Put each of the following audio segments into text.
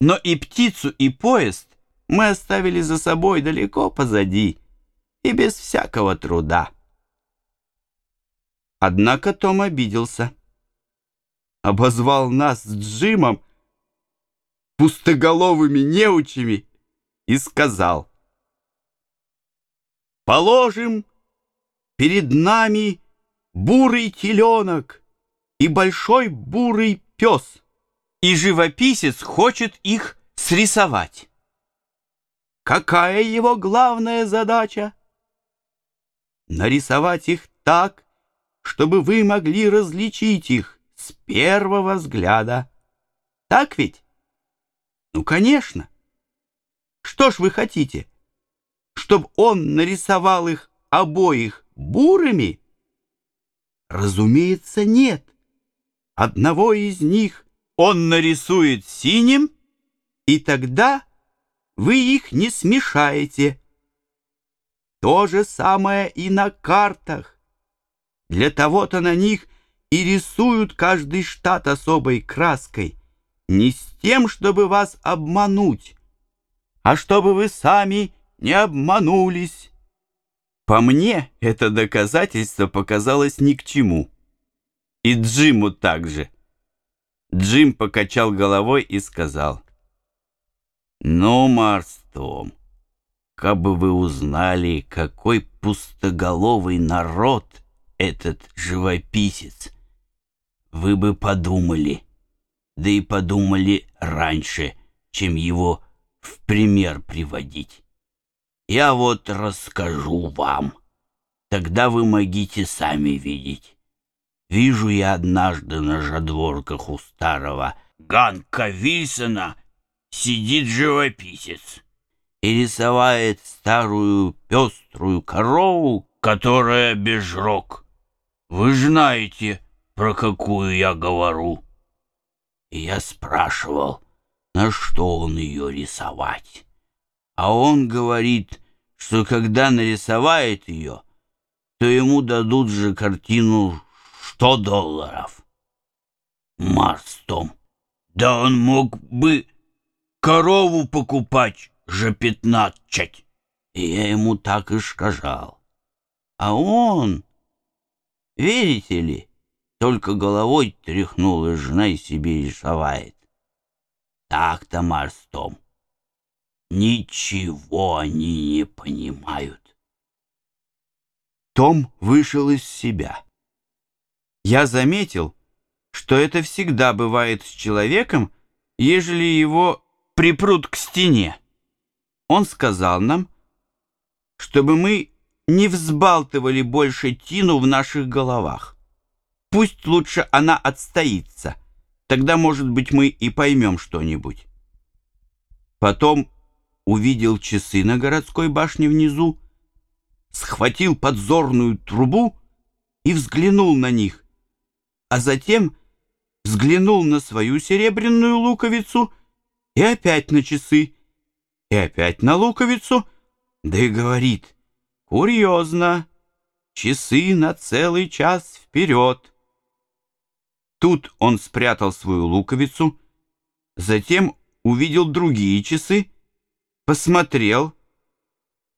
Но и птицу, и поезд мы оставили за собой далеко позади и без всякого труда. Однако Том обиделся. Обозвал нас с Джимом пустоголовыми неучами и сказал, «Положим перед нами бурый теленок и большой бурый пес, и живописец хочет их срисовать. Какая его главная задача? Нарисовать их так, чтобы вы могли различить их с первого взгляда. Так ведь? Ну, конечно. Что ж вы хотите? Чтобы он нарисовал их обоих бурыми? Разумеется, нет. Одного из них он нарисует синим, и тогда вы их не смешаете. То же самое и на картах. Для того-то на них и рисуют каждый штат особой краской, не с тем, чтобы вас обмануть, а чтобы вы сами не обманулись. По мне, это доказательство показалось ни к чему. И Джиму также. Джим покачал головой и сказал, «Ну, Марстом, как бы вы узнали, какой пустоголовый народ этот живописец, вы бы подумали, да и подумали раньше, чем его в пример приводить». Я вот расскажу вам. Тогда вы могите сами видеть. Вижу я однажды на жадворках у старого Ганка Вильсона сидит живописец и рисовает старую пеструю корову, которая без рог. Вы знаете, про какую я говорю. И я спрашивал, на что он ее рисовать а он говорит, что когда нарисовает ее, то ему дадут же картину сто долларов. Марстом, да он мог бы корову покупать же пятнадцать. И я ему так и сказал. А он, верите ли, только головой тряхнул, и жена себе рисовает. Так-то, Марстом. Ничего они не понимают. Том вышел из себя. Я заметил, что это всегда бывает с человеком, ежели его припрут к стене. Он сказал нам, чтобы мы не взбалтывали больше тину в наших головах. Пусть лучше она отстоится, тогда, может быть, мы и поймем что-нибудь. Потом увидел часы на городской башне внизу, схватил подзорную трубу и взглянул на них, а затем взглянул на свою серебряную луковицу и опять на часы, и опять на луковицу, да и говорит, курьезно, часы на целый час вперед. Тут он спрятал свою луковицу, затем увидел другие часы, посмотрел,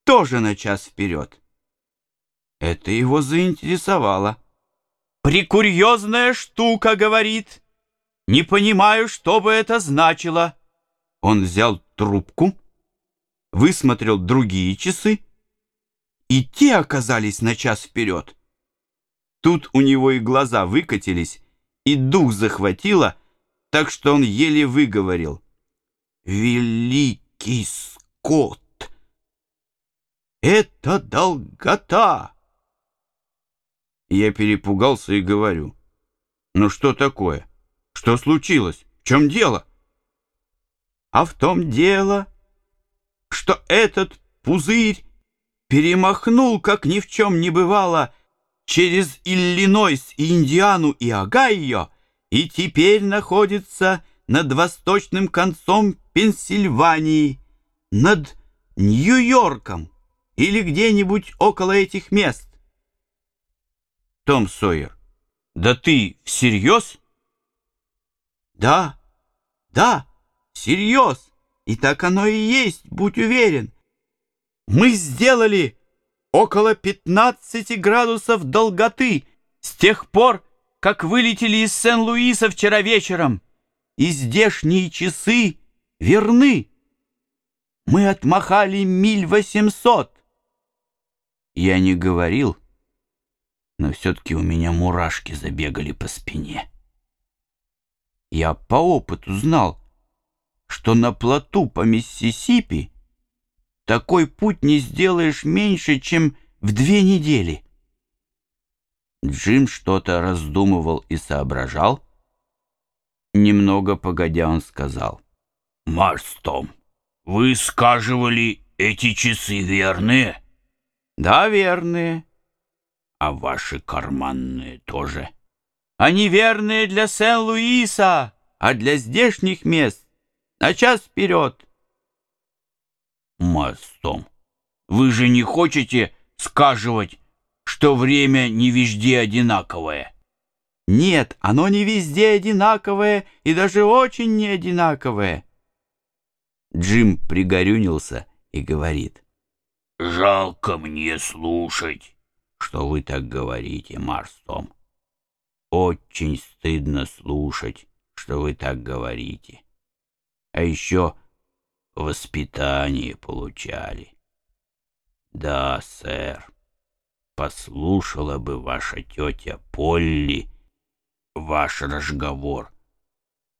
тоже на час вперед. Это его заинтересовало. «Прикурьезная штука», — говорит. «Не понимаю, что бы это значило». Он взял трубку, высмотрел другие часы, и те оказались на час вперед. Тут у него и глаза выкатились, и дух захватило, так что он еле выговорил. «Великий скот. Это долгота. Я перепугался и говорю. Ну что такое? Что случилось? В чем дело? А в том дело, что этот пузырь перемахнул, как ни в чем не бывало, через Иллинойс, Индиану и Огайо, и теперь находится над восточным концом Пенсильвании над Нью-Йорком или где-нибудь около этих мест. Том Сойер, да ты всерьез? Да, да, всерьез. И так оно и есть, будь уверен. Мы сделали около 15 градусов долготы с тех пор, как вылетели из Сен-Луиса вчера вечером. И здешние часы верны. Мы отмахали миль восемьсот. Я не говорил, но все-таки у меня мурашки забегали по спине. Я по опыту знал, что на плоту по Миссисипи такой путь не сделаешь меньше, чем в две недели. Джим что-то раздумывал и соображал. Немного погодя он сказал. «Марстом, вы сказывали, эти часы верные?» «Да, верные». «А ваши карманные тоже?» «Они верные для Сен-Луиса, а для здешних мест на час вперед». «Марстом, вы же не хотите сказывать, что время не везде одинаковое?» «Нет, оно не везде одинаковое и даже очень не одинаковое». Джим пригорюнился и говорит. «Жалко мне слушать, что вы так говорите, Марстом. Очень стыдно слушать, что вы так говорите. А еще воспитание получали. Да, сэр, послушала бы ваша тетя Полли ваш разговор.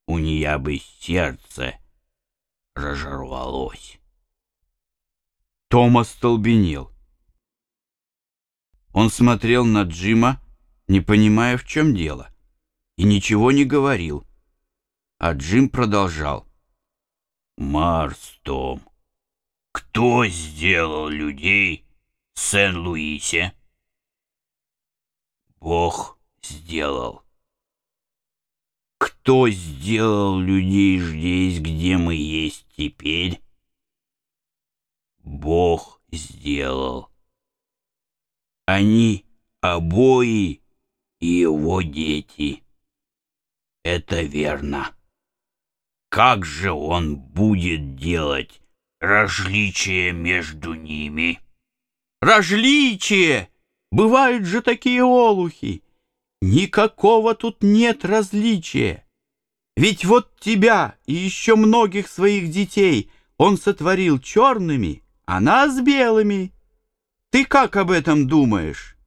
У нее бы сердце разорвалось. Томас столбенел. Он смотрел на Джима, не понимая, в чем дело, и ничего не говорил. А Джим продолжал. «Марс, Том, кто сделал людей в Сен-Луисе?» «Бог сделал». «Кто сделал людей здесь, где мы есть теперь?» Бог сделал. Они обои его дети. Это верно. Как же он будет делать различие между ними? Различие! Бывают же такие олухи. Никакого тут нет различия. Ведь вот тебя и еще многих своих детей он сотворил черными, а нас белыми. Ты как об этом думаешь?